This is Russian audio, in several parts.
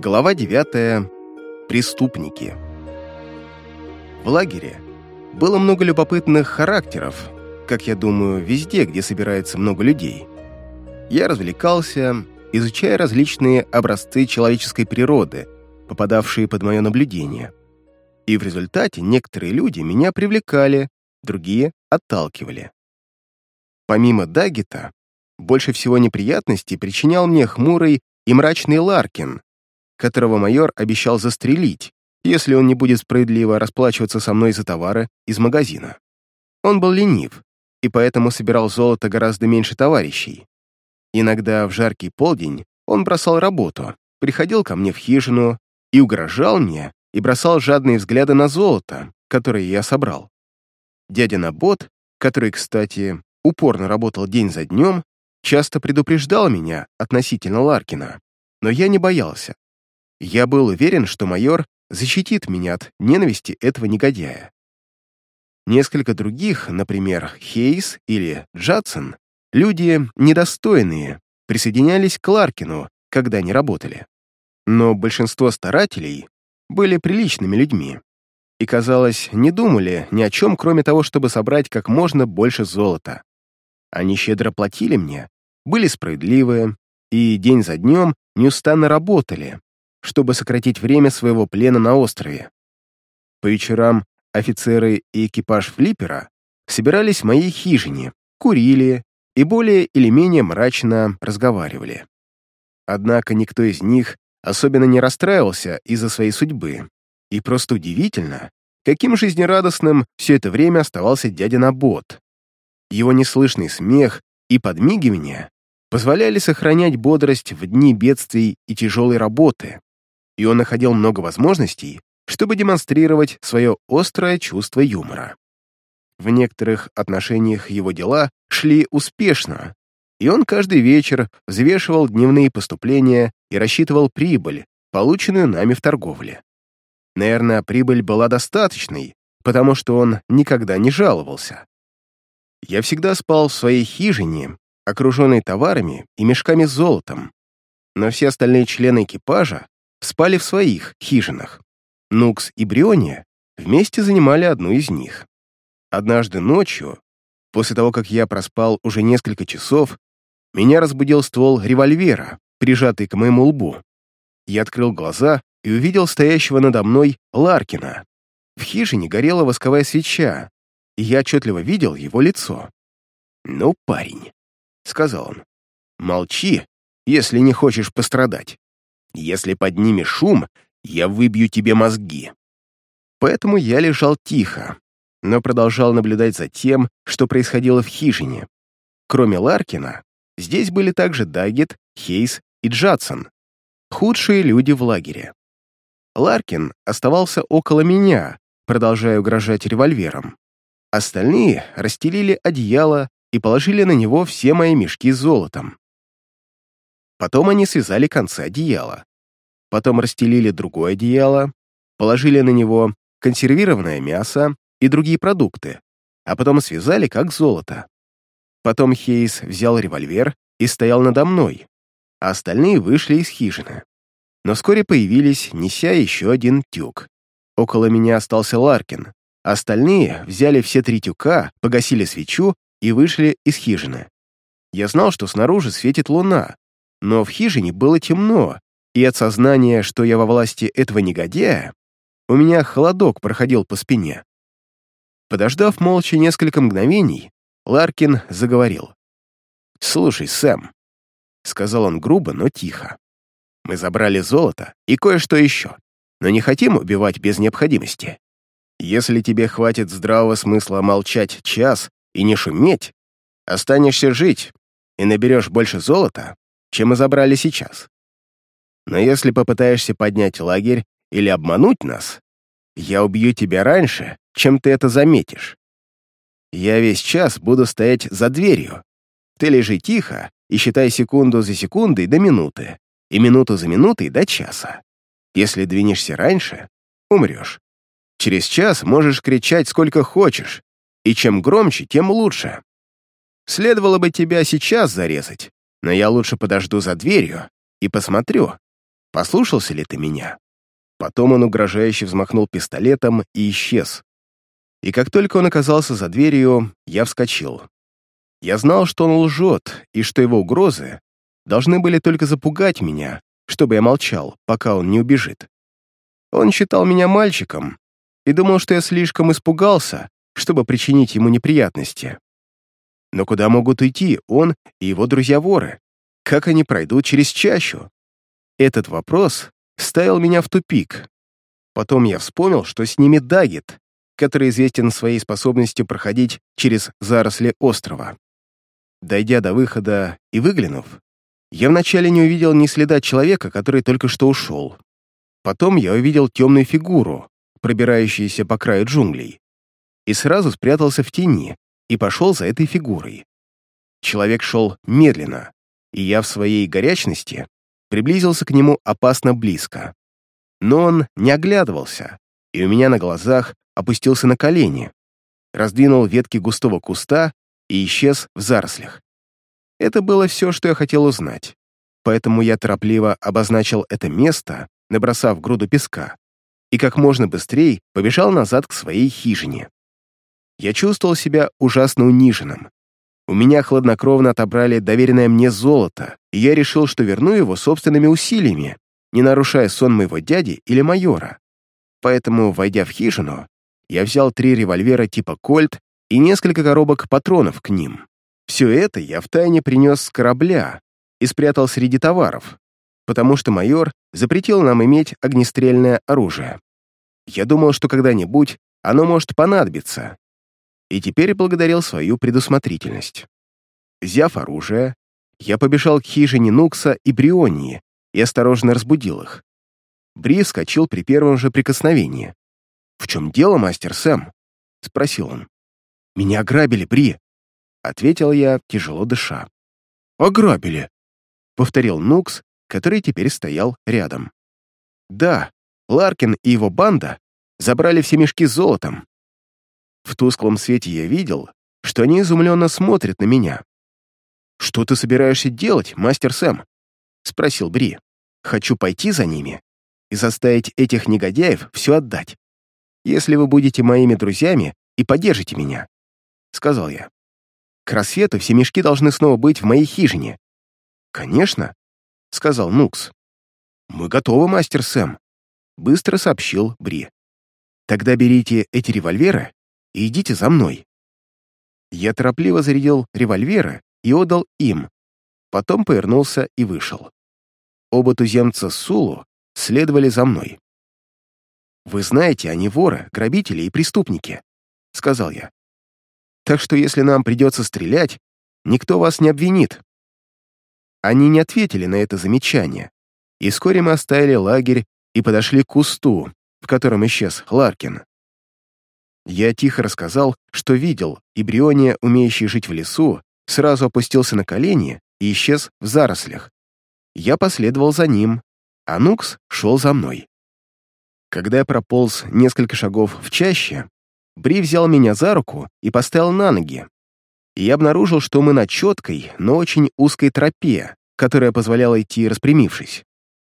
Глава 9. Преступники. В лагере было много любопытных характеров, как я думаю, везде, где собирается много людей. Я развлекался, изучая различные образцы человеческой природы, попадавшие под мое наблюдение. И в результате некоторые люди меня привлекали, другие отталкивали. Помимо Даггета, больше всего неприятностей причинял мне хмурый и мрачный Ларкин, которого майор обещал застрелить, если он не будет справедливо расплачиваться со мной за товары из магазина. Он был ленив, и поэтому собирал золото гораздо меньше товарищей. Иногда в жаркий полдень он бросал работу, приходил ко мне в хижину и угрожал мне и бросал жадные взгляды на золото, которое я собрал. Дядя Набот, который, кстати, упорно работал день за днем, часто предупреждал меня относительно Ларкина, но я не боялся. Я был уверен, что майор защитит меня от ненависти этого негодяя. Несколько других, например, Хейс или Джадсон, люди недостойные, присоединялись к Ларкину, когда они работали. Но большинство старателей были приличными людьми и, казалось, не думали ни о чем, кроме того, чтобы собрать как можно больше золота. Они щедро платили мне, были справедливы и день за днем неустанно работали, чтобы сократить время своего плена на острове. По вечерам офицеры и экипаж флиппера собирались в моей хижине, курили и более или менее мрачно разговаривали. Однако никто из них особенно не расстраивался из-за своей судьбы, и просто удивительно, каким жизнерадостным все это время оставался дядя Набот. Его неслышный смех и подмигивание позволяли сохранять бодрость в дни бедствий и тяжелой работы, и он находил много возможностей, чтобы демонстрировать свое острое чувство юмора. В некоторых отношениях его дела шли успешно, и он каждый вечер взвешивал дневные поступления и рассчитывал прибыль, полученную нами в торговле. Наверное, прибыль была достаточной, потому что он никогда не жаловался. Я всегда спал в своей хижине, окруженной товарами и мешками с золотом, но все остальные члены экипажа спали в своих хижинах. Нукс и Бриония вместе занимали одну из них. Однажды ночью, после того, как я проспал уже несколько часов, меня разбудил ствол револьвера, прижатый к моему лбу. Я открыл глаза и увидел стоящего надо мной Ларкина. В хижине горела восковая свеча, и я отчетливо видел его лицо. «Ну, парень», — сказал он, — «молчи, если не хочешь пострадать». Если поднимешь шум, я выбью тебе мозги». Поэтому я лежал тихо, но продолжал наблюдать за тем, что происходило в хижине. Кроме Ларкина, здесь были также Даггет, Хейс и Джадсон, худшие люди в лагере. Ларкин оставался около меня, продолжая угрожать револьвером. Остальные расстелили одеяло и положили на него все мои мешки с золотом. Потом они связали концы одеяла. Потом расстелили другое одеяло, положили на него консервированное мясо и другие продукты, а потом связали как золото. Потом Хейс взял револьвер и стоял надо мной, а остальные вышли из хижины. Но вскоре появились, неся еще один тюк. Около меня остался Ларкин. Остальные взяли все три тюка, погасили свечу и вышли из хижины. Я знал, что снаружи светит луна, но в хижине было темно, и от сознания, что я во власти этого негодяя, у меня холодок проходил по спине. Подождав молча несколько мгновений, Ларкин заговорил. «Слушай, Сэм», — сказал он грубо, но тихо, «мы забрали золото и кое-что еще, но не хотим убивать без необходимости. Если тебе хватит здравого смысла молчать час и не шуметь, останешься жить и наберешь больше золота, чем мы забрали сейчас. Но если попытаешься поднять лагерь или обмануть нас, я убью тебя раньше, чем ты это заметишь. Я весь час буду стоять за дверью. Ты лежи тихо и считай секунду за секундой до минуты, и минуту за минутой до часа. Если двинешься раньше, умрешь. Через час можешь кричать сколько хочешь, и чем громче, тем лучше. Следовало бы тебя сейчас зарезать, но я лучше подожду за дверью и посмотрю, Послушался ли ты меня?» Потом он угрожающе взмахнул пистолетом и исчез. И как только он оказался за дверью, я вскочил. Я знал, что он лжет, и что его угрозы должны были только запугать меня, чтобы я молчал, пока он не убежит. Он считал меня мальчиком и думал, что я слишком испугался, чтобы причинить ему неприятности. Но куда могут уйти он и его друзья-воры? Как они пройдут через чащу? Этот вопрос ставил меня в тупик. Потом я вспомнил, что с ними Дагет, который известен своей способностью проходить через заросли острова. Дойдя до выхода и выглянув, я вначале не увидел ни следа человека, который только что ушел. Потом я увидел темную фигуру, пробирающуюся по краю джунглей, и сразу спрятался в тени и пошел за этой фигурой. Человек шел медленно, и я в своей горячности приблизился к нему опасно близко. Но он не оглядывался, и у меня на глазах опустился на колени, раздвинул ветки густого куста и исчез в зарослях. Это было все, что я хотел узнать, поэтому я торопливо обозначил это место, набросав груду песка, и как можно быстрее побежал назад к своей хижине. Я чувствовал себя ужасно униженным. У меня хладнокровно отобрали доверенное мне золото, и я решил, что верну его собственными усилиями, не нарушая сон моего дяди или майора. Поэтому, войдя в хижину, я взял три револьвера типа «Кольт» и несколько коробок патронов к ним. Все это я втайне принес с корабля и спрятал среди товаров, потому что майор запретил нам иметь огнестрельное оружие. Я думал, что когда-нибудь оно может понадобиться, и теперь благодарил свою предусмотрительность. Взяв оружие, я побежал к хижине Нукса и Брионии и осторожно разбудил их. Бри вскочил при первом же прикосновении. «В чем дело, мастер Сэм?» — спросил он. «Меня ограбили, Бри!» — ответил я, тяжело дыша. «Ограбили!» — повторил Нукс, который теперь стоял рядом. «Да, Ларкин и его банда забрали все мешки с золотом. В тусклом свете я видел, что они изумленно смотрят на меня. «Что ты собираешься делать, мастер Сэм?» — спросил Бри. «Хочу пойти за ними и заставить этих негодяев все отдать. Если вы будете моими друзьями и поддержите меня», — сказал я. «К рассвету все мешки должны снова быть в моей хижине». «Конечно», — сказал Нукс. «Мы готовы, мастер Сэм», — быстро сообщил Бри. «Тогда берите эти револьверы и идите за мной». Я торопливо зарядил револьверы и отдал им, потом повернулся и вышел. Оба туземца Сулу следовали за мной. «Вы знаете, они воры, грабители и преступники», — сказал я. «Так что если нам придется стрелять, никто вас не обвинит». Они не ответили на это замечание, и вскоре мы оставили лагерь и подошли к кусту, в котором исчез Ларкин. Я тихо рассказал, что видел, и Бриония, умеющий жить в лесу, сразу опустился на колени и исчез в зарослях. Я последовал за ним, а Нукс шел за мной. Когда я прополз несколько шагов в чаще, Бри взял меня за руку и поставил на ноги. И я обнаружил, что мы на четкой, но очень узкой тропе, которая позволяла идти распрямившись.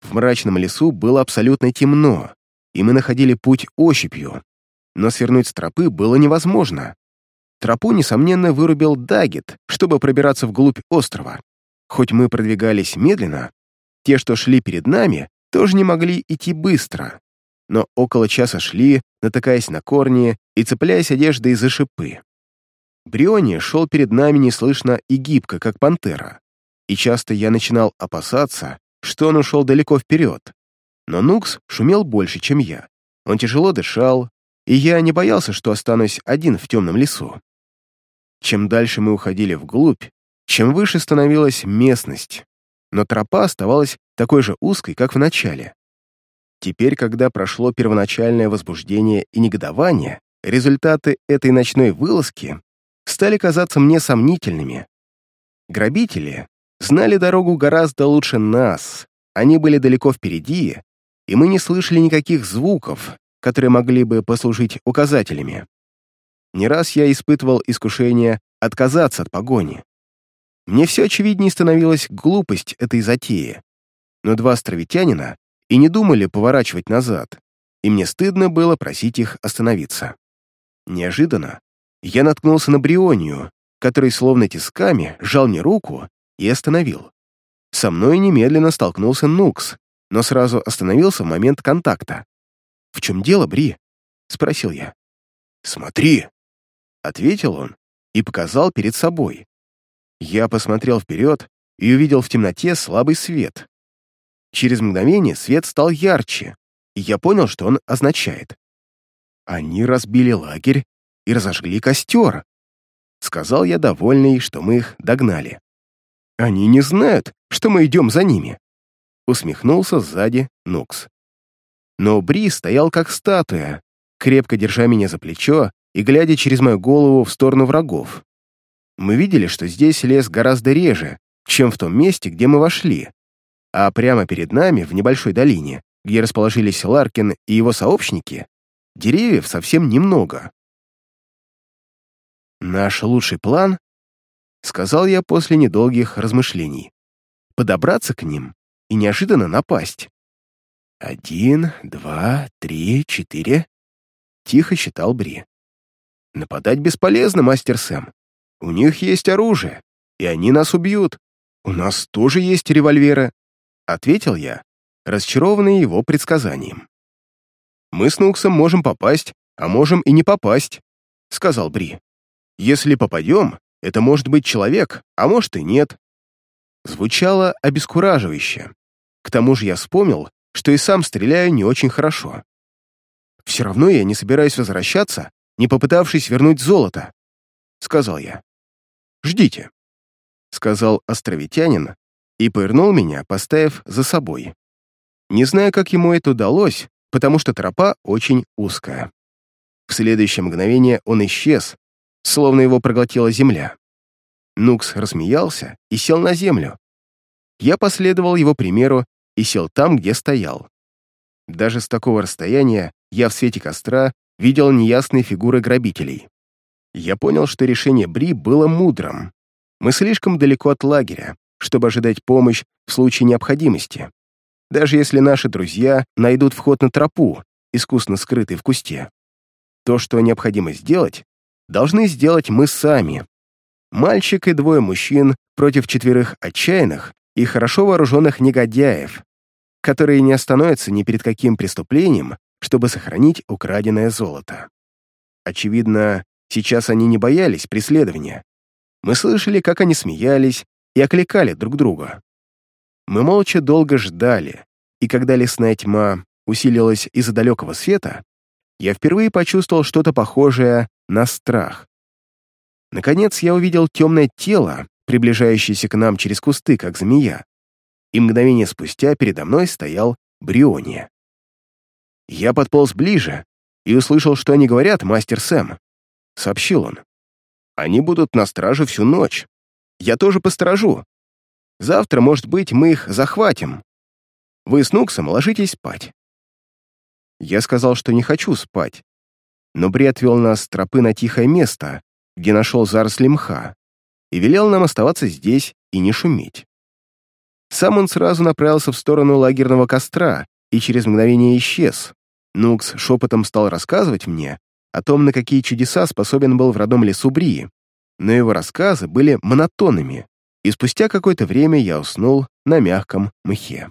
В мрачном лесу было абсолютно темно, и мы находили путь ощупью, но свернуть с тропы было невозможно. Тропу, несомненно, вырубил Дагет, чтобы пробираться вглубь острова. Хоть мы продвигались медленно, те, что шли перед нами, тоже не могли идти быстро но около часа шли, натыкаясь на корни и цепляясь одеждой за шипы. Бриони шел перед нами неслышно и гибко, как пантера, и часто я начинал опасаться, что он ушел далеко вперед. Но Нукс шумел больше, чем я. Он тяжело дышал, и я не боялся, что останусь один в темном лесу. Чем дальше мы уходили вглубь, чем выше становилась местность, но тропа оставалась такой же узкой, как в начале. Теперь, когда прошло первоначальное возбуждение и негодование, результаты этой ночной вылазки стали казаться мне сомнительными. Грабители знали дорогу гораздо лучше нас, они были далеко впереди, и мы не слышали никаких звуков, которые могли бы послужить указателями. Не раз я испытывал искушение отказаться от погони. Мне все очевиднее становилась глупость этой затеи. но два островитянина и не думали поворачивать назад, и мне стыдно было просить их остановиться. Неожиданно я наткнулся на Брионию, который словно тисками сжал мне руку и остановил. Со мной немедленно столкнулся Нукс, но сразу остановился в момент контакта. «В чем дело, Бри?» — спросил я. «Смотри!» — ответил он и показал перед собой. Я посмотрел вперед и увидел в темноте слабый свет. Через мгновение свет стал ярче, и я понял, что он означает. Они разбили лагерь и разожгли костер. Сказал я, довольный, что мы их догнали. Они не знают, что мы идем за ними. Усмехнулся сзади Нукс. Но Бри стоял как статуя, крепко держа меня за плечо и глядя через мою голову в сторону врагов. Мы видели, что здесь лес гораздо реже, чем в том месте, где мы вошли, а прямо перед нами, в небольшой долине, где расположились Ларкин и его сообщники, деревьев совсем немного. «Наш лучший план», — сказал я после недолгих размышлений, — «подобраться к ним и неожиданно напасть». «Один, два, три, четыре», — тихо считал Бри. «Нападать бесполезно, мастер Сэм. У них есть оружие, и они нас убьют. У нас тоже есть револьверы», — ответил я, расчарованный его предсказанием. «Мы с Нуксом можем попасть, а можем и не попасть», — сказал Бри. «Если попадем, это может быть человек, а может и нет». Звучало обескураживающе. К тому же я вспомнил, что и сам стреляю не очень хорошо. «Все равно я не собираюсь возвращаться, не попытавшись вернуть золото», — сказал я. «Ждите», — сказал островитянин и повернул меня, поставив за собой. Не знаю, как ему это удалось, потому что тропа очень узкая. В следующее мгновение он исчез, словно его проглотила земля. Нукс рассмеялся и сел на землю. Я последовал его примеру и сел там, где стоял. Даже с такого расстояния я в свете костра видел неясные фигуры грабителей. Я понял, что решение Бри было мудрым. Мы слишком далеко от лагеря, чтобы ожидать помощь в случае необходимости даже если наши друзья найдут вход на тропу, искусно скрытый в кусте. То, что необходимо сделать, должны сделать мы сами. Мальчик и двое мужчин против четверых отчаянных и хорошо вооруженных негодяев, которые не остановятся ни перед каким преступлением, чтобы сохранить украденное золото. Очевидно, сейчас они не боялись преследования. Мы слышали, как они смеялись и окликали друг друга. Мы молча долго ждали, и когда лесная тьма усилилась из-за далекого света, я впервые почувствовал что-то похожее на страх. Наконец я увидел темное тело, приближающееся к нам через кусты, как змея, и мгновение спустя передо мной стоял Бриония. Я подполз ближе и услышал, что они говорят, мастер Сэм. Сообщил он. Они будут на страже всю ночь. Я тоже посторожу, Завтра, может быть, мы их захватим. Вы с Нуксом ложитесь спать». Я сказал, что не хочу спать, но Бри отвел нас с тропы на тихое место, где нашел заросли мха, и велел нам оставаться здесь и не шуметь. Сам он сразу направился в сторону лагерного костра и через мгновение исчез. Нукс шепотом стал рассказывать мне о том, на какие чудеса способен был в родном лесу Бри, но его рассказы были монотонными, и спустя какое-то время я уснул на мягком мхе.